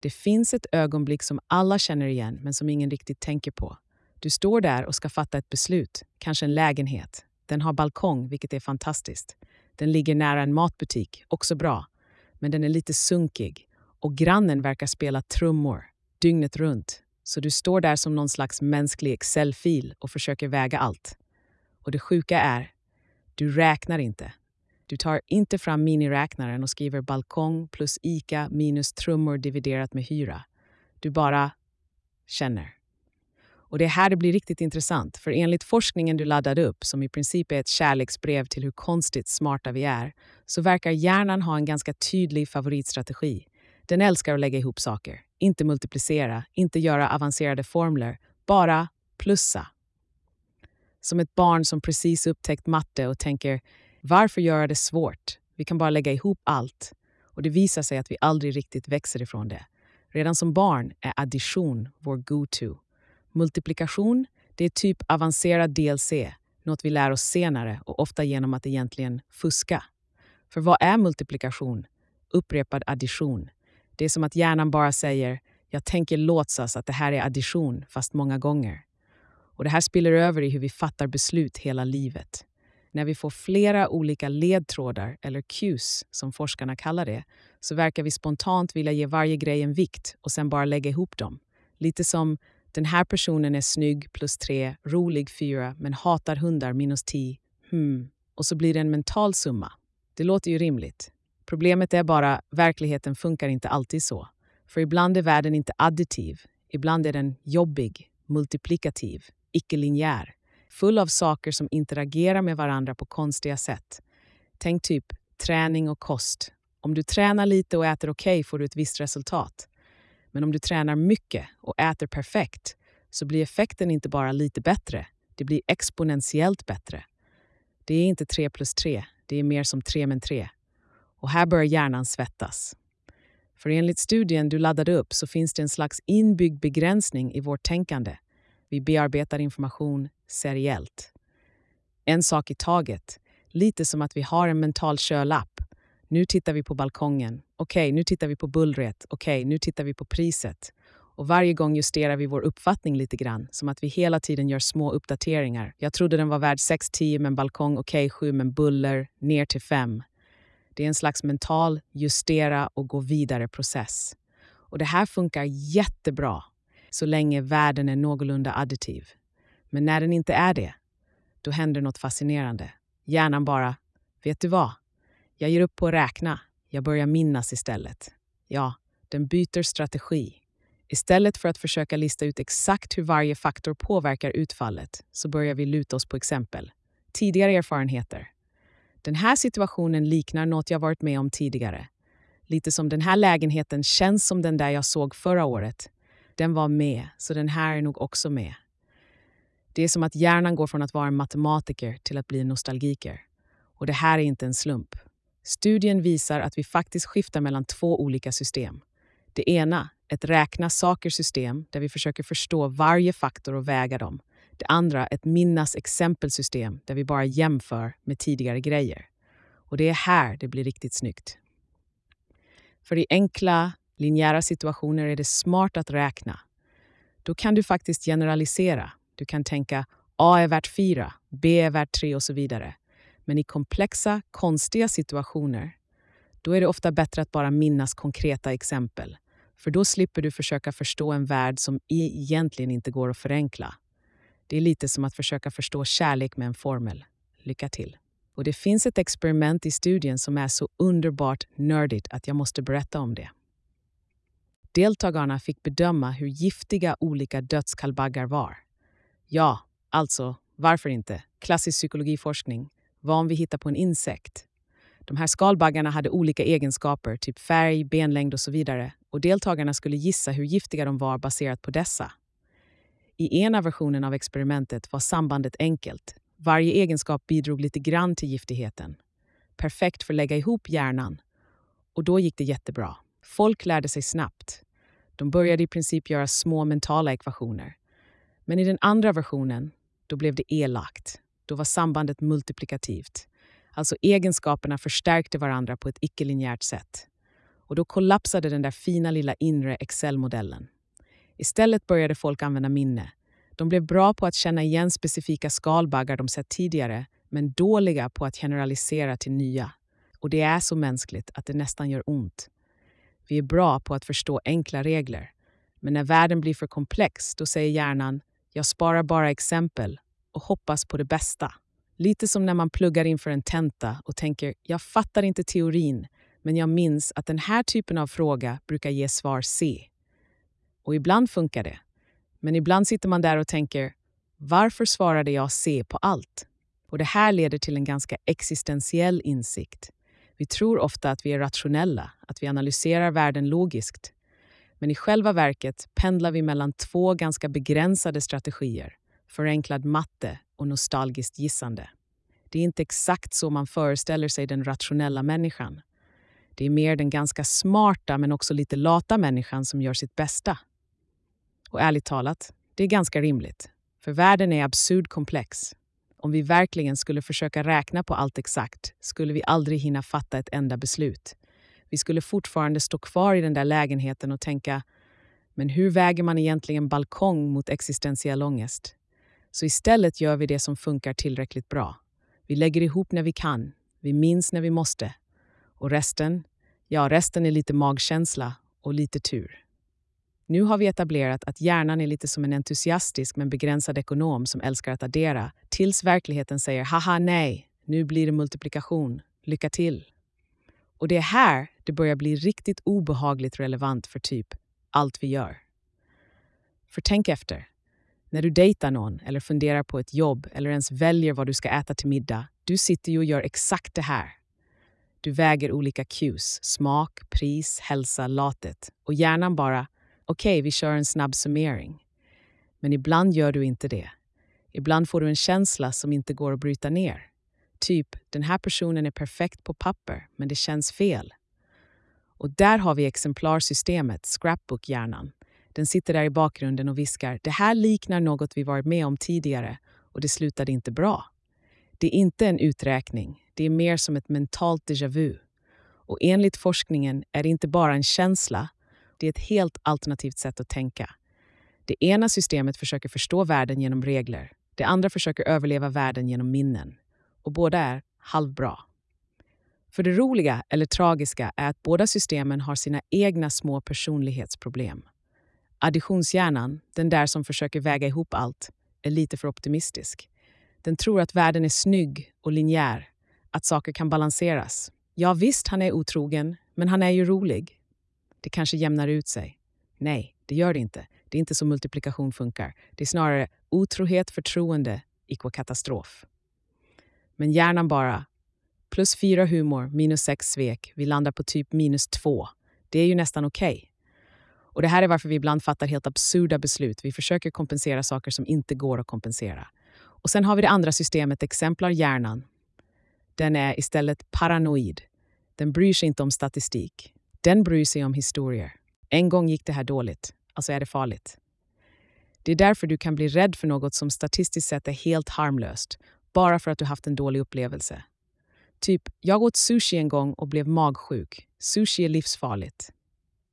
Det finns ett ögonblick som alla känner igen men som ingen riktigt tänker på. Du står där och ska fatta ett beslut, kanske en lägenhet. Den har balkong, vilket är fantastiskt. Den ligger nära en matbutik, också bra. Men den är lite sunkig och grannen verkar spela trummor dygnet runt. Så du står där som någon slags mänsklig Excel-fil och försöker väga allt. Och det sjuka är, du räknar inte. Du tar inte fram miniräknaren och skriver balkong plus ICA minus trummor dividerat med hyra. Du bara känner. Och det är här det blir riktigt intressant, för enligt forskningen du laddade upp, som i princip är ett kärleksbrev till hur konstigt smarta vi är, så verkar hjärnan ha en ganska tydlig favoritstrategi. Den älskar att lägga ihop saker, inte multiplicera, inte göra avancerade formler, bara plussa. Som ett barn som precis upptäckt matte och tänker varför göra det svårt? Vi kan bara lägga ihop allt. Och det visar sig att vi aldrig riktigt växer ifrån det. Redan som barn är addition vår go-to. Multiplikation, det är typ avancerad DLC, något vi lär oss senare och ofta genom att egentligen fuska. För vad är multiplikation? Upprepad addition. Det är som att hjärnan bara säger “jag tänker låtsas att det här är addition” fast många gånger. Och det här spiller över i hur vi fattar beslut hela livet. När vi får flera olika ledtrådar, eller cues som forskarna kallar det, så verkar vi spontant vilja ge varje grej en vikt och sen bara lägga ihop dem. Lite som den här personen är snygg plus tre, rolig fyra, men hatar hundar minus tio. Hmm. Och så blir det en mental summa. Det låter ju rimligt. Problemet är bara, verkligheten funkar inte alltid så. För ibland är världen inte additiv. Ibland är den jobbig, multiplikativ, icke-linjär full av saker som interagerar med varandra på konstiga sätt. Tänk typ träning och kost. Om du tränar lite och äter okej okay får du ett visst resultat. Men om du tränar mycket och äter perfekt så blir effekten inte bara lite bättre, det blir exponentiellt bättre. Det är inte 3 plus 3, det är mer som 3 men 3. Och här börjar hjärnan svettas. För enligt studien du laddade upp så finns det en slags inbyggd begränsning i vårt tänkande. Vi bearbetar information seriellt. En sak i taget, lite som att vi har en mental kölapp. Nu tittar vi på balkongen. Okej, okay, nu tittar vi på bullret. Okej, okay, nu tittar vi på priset. Och varje gång justerar vi vår uppfattning lite grann, som att vi hela tiden gör små uppdateringar. Jag trodde den var värd 6-10 men balkong, okej okay, 7 men buller, ner till 5. Det är en slags mental justera och gå vidare-process. Och det här funkar jättebra så länge världen är någorlunda additiv. Men när den inte är det, då händer något fascinerande. Hjärnan bara, vet du vad? Jag ger upp på att räkna. Jag börjar minnas istället. Ja, den byter strategi. Istället för att försöka lista ut exakt hur varje faktor påverkar utfallet så börjar vi luta oss på exempel. Tidigare erfarenheter. Den här situationen liknar något jag varit med om tidigare. Lite som den här lägenheten känns som den där jag såg förra året. Den var med, så den här är nog också med. Det är som att hjärnan går från att vara en matematiker till att bli en nostalgiker. Och det här är inte en slump. Studien visar att vi faktiskt skiftar mellan två olika system. Det ena, ett räkna saker-system där vi försöker förstå varje faktor och väga dem. Det andra, ett minnas exempelsystem där vi bara jämför med tidigare grejer. Och det är här det blir riktigt snyggt. För i enkla, linjära situationer är det smart att räkna. Då kan du faktiskt generalisera. Du kan tänka A är värt 4, B är värt 3 och så vidare. Men i komplexa, konstiga situationer då är det ofta bättre att bara minnas konkreta exempel. För då slipper du försöka förstå en värld som e-, egentligen inte går att förenkla. Det är lite som att försöka förstå kärlek med en formel. Lycka till! Och det finns ett experiment i studien som är så underbart nördigt att jag måste berätta om det. Deltagarna fick bedöma hur giftiga olika dödskallbaggar var. Ja, alltså, varför inte? Klassisk psykologiforskning. Vad om vi hittar på en insekt? De här skalbaggarna hade olika egenskaper, typ färg, benlängd och så vidare. Och deltagarna skulle gissa hur giftiga de var baserat på dessa. I ena versionen av experimentet var sambandet enkelt. Varje egenskap bidrog lite grann till giftigheten. Perfekt för att lägga ihop hjärnan. Och då gick det jättebra. Folk lärde sig snabbt. De började i princip göra små mentala ekvationer. Men i den andra versionen, då blev det elakt. Då var sambandet multiplikativt. Alltså egenskaperna förstärkte varandra på ett icke-linjärt sätt. Och då kollapsade den där fina lilla inre Excel-modellen. Istället började folk använda minne. De blev bra på att känna igen specifika skalbaggar de sett tidigare, men dåliga på att generalisera till nya. Och det är så mänskligt att det nästan gör ont. Vi är bra på att förstå enkla regler. Men när världen blir för komplex, då säger hjärnan “jag sparar bara exempel” och hoppas på det bästa. Lite som när man pluggar inför en tenta och tänker “jag fattar inte teorin, men jag minns att den här typen av fråga brukar ge svar C”. Och ibland funkar det. Men ibland sitter man där och tänker “varför svarade jag C på allt?” Och det här leder till en ganska existentiell insikt. Vi tror ofta att vi är rationella, att vi analyserar världen logiskt. Men i själva verket pendlar vi mellan två ganska begränsade strategier, förenklad matte och nostalgiskt gissande. Det är inte exakt så man föreställer sig den rationella människan. Det är mer den ganska smarta men också lite lata människan som gör sitt bästa. Och ärligt talat, det är ganska rimligt. För världen är absurd komplex om vi verkligen skulle försöka räkna på allt exakt skulle vi aldrig hinna fatta ett enda beslut. Vi skulle fortfarande stå kvar i den där lägenheten och tänka men hur väger man egentligen balkong mot existentiell ångest? Så istället gör vi det som funkar tillräckligt bra. Vi lägger ihop när vi kan, vi minns när vi måste. Och resten? Ja, resten är lite magkänsla och lite tur. Nu har vi etablerat att hjärnan är lite som en entusiastisk men begränsad ekonom som älskar att addera, tills verkligheten säger haha nej, nu blir det multiplikation, lycka till. Och det är här det börjar bli riktigt obehagligt relevant för typ allt vi gör. För tänk efter. När du dejtar någon eller funderar på ett jobb eller ens väljer vad du ska äta till middag, du sitter ju och gör exakt det här. Du väger olika cues, smak, pris, hälsa, latet och hjärnan bara okej, okay, vi kör en snabb summering. Men ibland gör du inte det. Ibland får du en känsla som inte går att bryta ner. Typ, den här personen är perfekt på papper, men det känns fel. Och där har vi exemplarsystemet, scrapbook-hjärnan. Den sitter där i bakgrunden och viskar det här liknar något vi varit med om tidigare och det slutade inte bra. Det är inte en uträkning, det är mer som ett mentalt déjà vu. Och enligt forskningen är det inte bara en känsla det är ett helt alternativt sätt att tänka. Det ena systemet försöker förstå världen genom regler. Det andra försöker överleva världen genom minnen. Och båda är halvbra. För det roliga, eller tragiska, är att båda systemen har sina egna små personlighetsproblem. Additionshjärnan, den där som försöker väga ihop allt, är lite för optimistisk. Den tror att världen är snygg och linjär, att saker kan balanseras. Ja visst, han är otrogen, men han är ju rolig. Det kanske jämnar ut sig. Nej, det gör det inte. Det är inte så multiplikation funkar. Det är snarare otrohet, förtroende, equal katastrof. Men hjärnan bara, plus fyra humor, minus sex svek, vi landar på typ minus två. Det är ju nästan okej. Okay. Och det här är varför vi ibland fattar helt absurda beslut. Vi försöker kompensera saker som inte går att kompensera. Och sen har vi det andra systemet, exemplar hjärnan. Den är istället paranoid. Den bryr sig inte om statistik. Den bryr sig om historier. En gång gick det här dåligt, alltså är det farligt. Det är därför du kan bli rädd för något som statistiskt sett är helt harmlöst, bara för att du haft en dålig upplevelse. Typ, jag åt sushi en gång och blev magsjuk. Sushi är livsfarligt.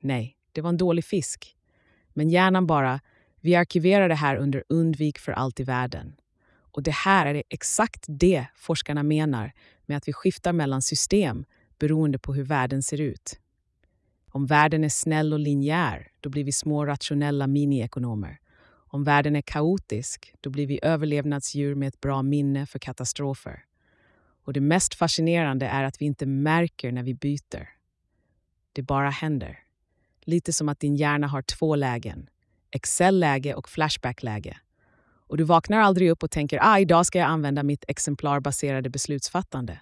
Nej, det var en dålig fisk. Men hjärnan bara, vi arkiverar det här under undvik för allt i världen. Och det här är exakt det forskarna menar med att vi skiftar mellan system beroende på hur världen ser ut. Om världen är snäll och linjär, då blir vi små rationella miniekonomer. Om världen är kaotisk, då blir vi överlevnadsdjur med ett bra minne för katastrofer. Och det mest fascinerande är att vi inte märker när vi byter. Det bara händer. Lite som att din hjärna har två lägen. Excel-läge och Flashback-läge. Och du vaknar aldrig upp och tänker ah, idag ska jag använda mitt exemplarbaserade beslutsfattande.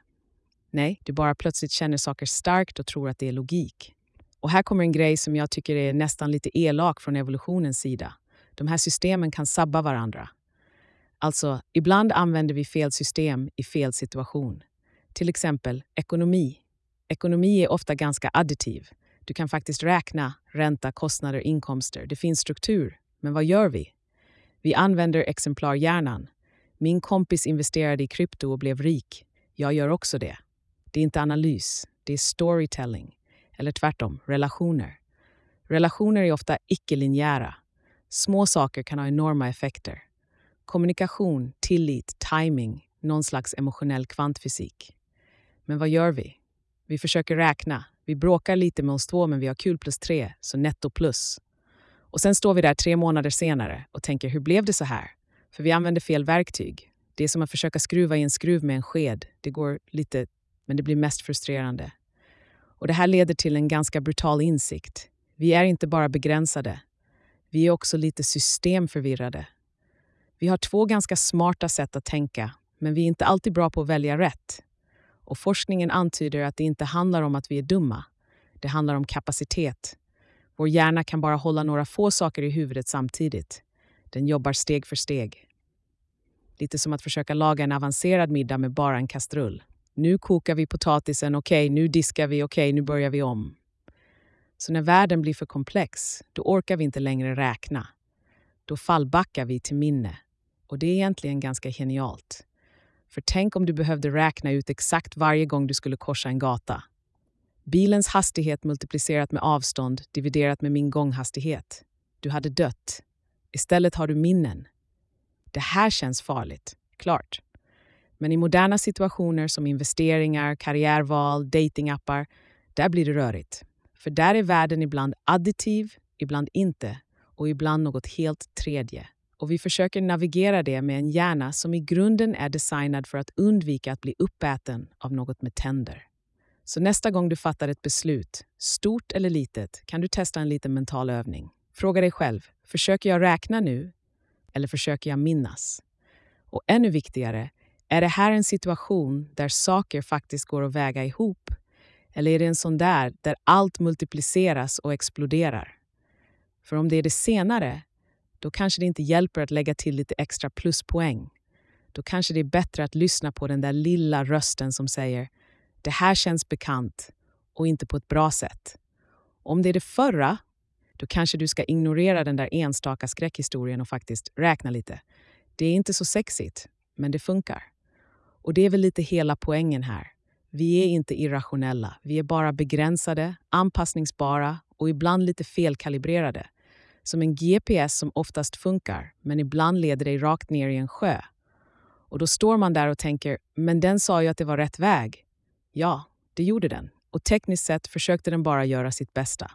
Nej, du bara plötsligt känner saker starkt och tror att det är logik. Och här kommer en grej som jag tycker är nästan lite elak från evolutionens sida. De här systemen kan sabba varandra. Alltså, ibland använder vi fel system i fel situation. Till exempel ekonomi. Ekonomi är ofta ganska additiv. Du kan faktiskt räkna ränta, kostnader, inkomster. Det finns struktur. Men vad gör vi? Vi använder exemplarhjärnan. Min kompis investerade i krypto och blev rik. Jag gör också det. Det är inte analys, det är storytelling. eller tvärtom, relationer. Relationer är ofta icke-linjära. Små saker kan ha enorma effekter. Kommunikation, tillit, timing, någon slags emotionell kvantfysik. Men vad gör vi? Vi försöker räkna. Vi bråkar lite med oss två, men vi har kul plus tre, så netto plus. Och sen står vi där tre månader senare och tänker, hur blev det så här? För vi använder fel verktyg. Det är som att försöka skruva i en skruv med en sked. Det går lite, men det blir mest frustrerande. Och det här leder till en ganska brutal insikt. Vi är inte bara begränsade. Vi är också lite systemförvirrade. Vi har två ganska smarta sätt att tänka, men vi är inte alltid bra på att välja rätt. Och forskningen antyder att det inte handlar om att vi är dumma. Det handlar om kapacitet. Vår hjärna kan bara hålla några få saker i huvudet samtidigt. Den jobbar steg för steg. Lite som att försöka laga en avancerad middag med bara en kastrull. Nu kokar vi potatisen, okej, okay, nu diskar vi, okej, okay, nu börjar vi om. Så när världen blir för komplex, då orkar vi inte längre räkna. Då fallbackar vi till minne. Och det är egentligen ganska genialt. För tänk om du behövde räkna ut exakt varje gång du skulle korsa en gata. Bilens hastighet multiplicerat med avstånd dividerat med min gånghastighet. Du hade dött. Istället har du minnen. Det här känns farligt, klart. Men i moderna situationer som investeringar, karriärval, datingappar, där blir det rörigt. För där är världen ibland additiv, ibland inte och ibland något helt tredje. Och vi försöker navigera det med en hjärna som i grunden är designad för att undvika att bli uppäten av något med tänder. Så nästa gång du fattar ett beslut, stort eller litet, kan du testa en liten mental övning. Fråga dig själv, försöker jag räkna nu eller försöker jag minnas? Och ännu viktigare, är det här en situation där saker faktiskt går att väga ihop? Eller är det en sån där, där allt multipliceras och exploderar? För om det är det senare, då kanske det inte hjälper att lägga till lite extra pluspoäng. Då kanske det är bättre att lyssna på den där lilla rösten som säger det här känns bekant och inte på ett bra sätt. Om det är det förra, då kanske du ska ignorera den där enstaka skräckhistorien och faktiskt räkna lite. Det är inte så sexigt, men det funkar. Och det är väl lite hela poängen här. Vi är inte irrationella. Vi är bara begränsade, anpassningsbara och ibland lite felkalibrerade. Som en GPS som oftast funkar, men ibland leder dig rakt ner i en sjö. Och då står man där och tänker, men den sa ju att det var rätt väg. Ja, det gjorde den. Och tekniskt sett försökte den bara göra sitt bästa.